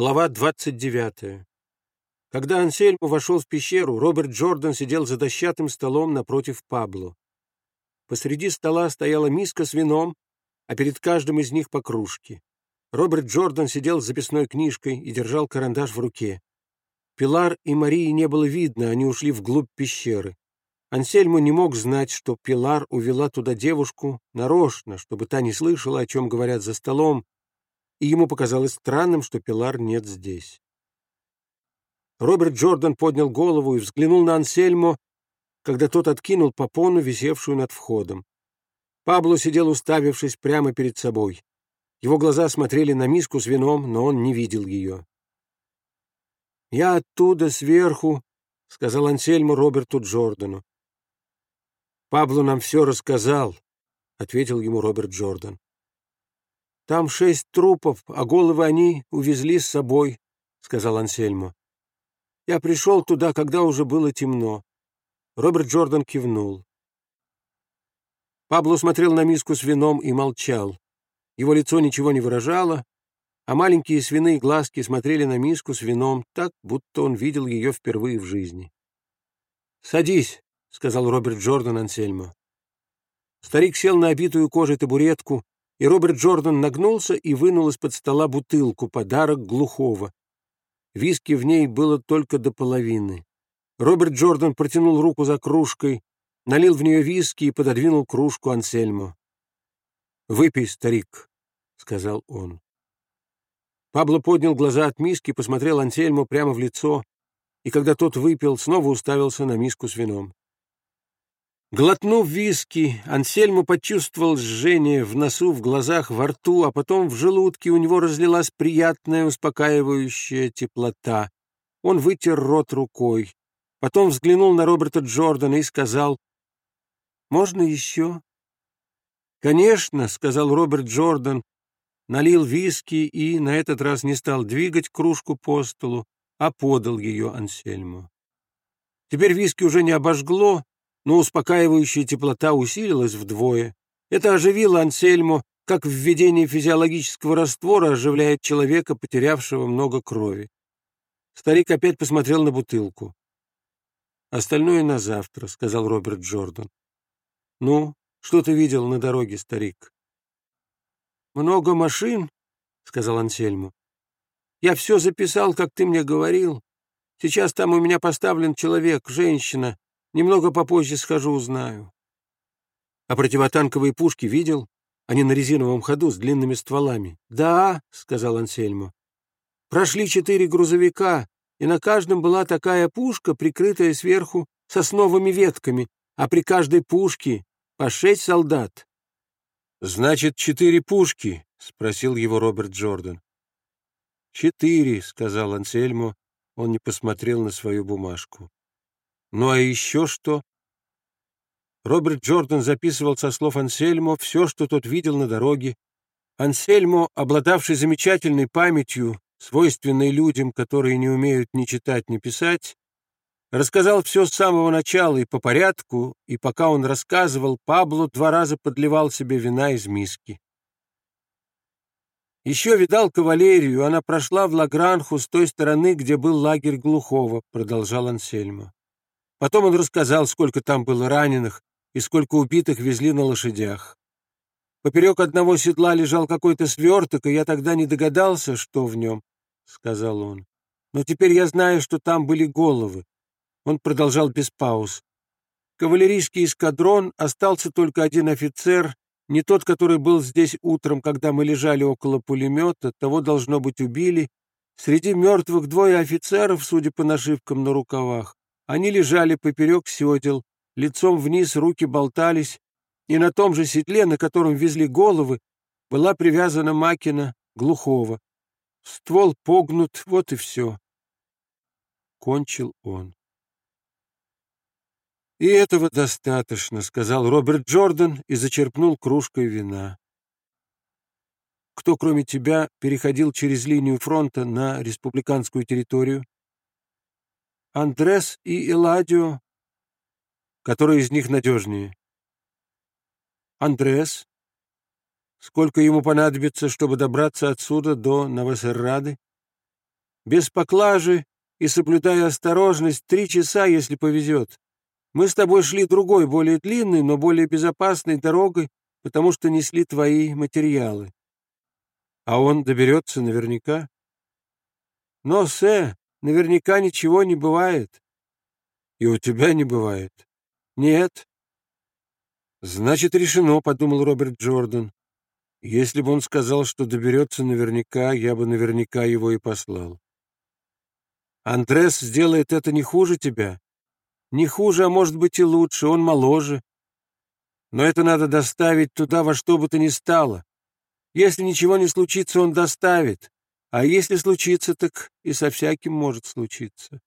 Глава 29. Когда Ансельмо вошел в пещеру, Роберт Джордан сидел за дощатым столом напротив Пабло. Посреди стола стояла миска с вином, а перед каждым из них по кружке. Роберт Джордан сидел с записной книжкой и держал карандаш в руке. Пилар и Марии не было видно, они ушли вглубь пещеры. Ансельмо не мог знать, что Пилар увела туда девушку нарочно, чтобы та не слышала, о чем говорят за столом, и ему показалось странным, что Пилар нет здесь. Роберт Джордан поднял голову и взглянул на Ансельмо, когда тот откинул попону, висевшую над входом. Пабло сидел, уставившись прямо перед собой. Его глаза смотрели на миску с вином, но он не видел ее. «Я оттуда, сверху», — сказал Ансельмо Роберту Джордану. «Пабло нам все рассказал», — ответил ему Роберт Джордан. Там шесть трупов, а головы они увезли с собой, — сказал Ансельмо. Я пришел туда, когда уже было темно. Роберт Джордан кивнул. Пабло смотрел на миску с вином и молчал. Его лицо ничего не выражало, а маленькие свиные глазки смотрели на миску с вином так, будто он видел ее впервые в жизни. «Садись», — сказал Роберт Джордан Ансельмо. Старик сел на обитую кожей табуретку, и Роберт Джордан нагнулся и вынул из-под стола бутылку, подарок глухого. Виски в ней было только до половины. Роберт Джордан протянул руку за кружкой, налил в нее виски и пододвинул кружку Ансельмо. «Выпей, старик», — сказал он. Пабло поднял глаза от миски, посмотрел Ансельмо прямо в лицо, и когда тот выпил, снова уставился на миску с вином. Глотнув виски, Ансельмо почувствовал жжение в носу, в глазах, во рту, а потом в желудке у него разлилась приятная успокаивающая теплота. Он вытер рот рукой. Потом взглянул на Роберта Джордана и сказал, «Можно еще?» «Конечно», — сказал Роберт Джордан, налил виски и на этот раз не стал двигать кружку по столу, а подал ее Ансельму. Теперь виски уже не обожгло, но успокаивающая теплота усилилась вдвое. Это оживило Ансельму, как введение физиологического раствора оживляет человека, потерявшего много крови. Старик опять посмотрел на бутылку. «Остальное на завтра», — сказал Роберт Джордан. «Ну, что ты видел на дороге, старик?» «Много машин», — сказал Ансельму. «Я все записал, как ты мне говорил. Сейчас там у меня поставлен человек, женщина, Немного попозже схожу, узнаю. А противотанковые пушки видел? Они на резиновом ходу с длинными стволами. Да, сказал Ансельмо. Прошли четыре грузовика, и на каждом была такая пушка, прикрытая сверху сосновыми ветками, а при каждой пушке по шесть солдат. «Значит, четыре пушки?» — спросил его Роберт Джордан. «Четыре», — сказал Ансельмо. Он не посмотрел на свою бумажку. Ну а еще что? Роберт Джордан записывал со слов Ансельмо все, что тот видел на дороге. Ансельмо, обладавший замечательной памятью, свойственной людям, которые не умеют ни читать, ни писать, рассказал все с самого начала и по порядку, и пока он рассказывал, Пабло два раза подливал себе вина из миски. Еще видал кавалерию, она прошла в Лагранху с той стороны, где был лагерь Глухого, продолжал Ансельмо. Потом он рассказал, сколько там было раненых и сколько убитых везли на лошадях. Поперек одного седла лежал какой-то сверток, и я тогда не догадался, что в нем, — сказал он. Но теперь я знаю, что там были головы. Он продолжал без пауз. Кавалерийский эскадрон, остался только один офицер, не тот, который был здесь утром, когда мы лежали около пулемета, того, должно быть, убили. Среди мертвых двое офицеров, судя по нашивкам на рукавах. Они лежали поперек седел, лицом вниз руки болтались, и на том же седле, на котором везли головы, была привязана макина глухого. Ствол погнут, вот и все. Кончил он. «И этого достаточно», — сказал Роберт Джордан и зачерпнул кружкой вина. «Кто, кроме тебя, переходил через линию фронта на республиканскую территорию?» Андрес и Эладио. Который из них надежнее? Андрес. Сколько ему понадобится, чтобы добраться отсюда до Новосеррады? Без поклажи и соблюдая осторожность, три часа, если повезет. Мы с тобой шли другой, более длинной, но более безопасной дорогой, потому что несли твои материалы. А он доберется наверняка. Но, Сэ, наверняка ничего не бывает. И у тебя не бывает. Нет. Значит, решено, — подумал Роберт Джордан. Если бы он сказал, что доберется наверняка, я бы наверняка его и послал. Андрес сделает это не хуже тебя. Не хуже, а может быть и лучше, он моложе. Но это надо доставить туда во что бы то ни стало. Если ничего не случится, он доставит. А если случится, так и со всяким может случиться.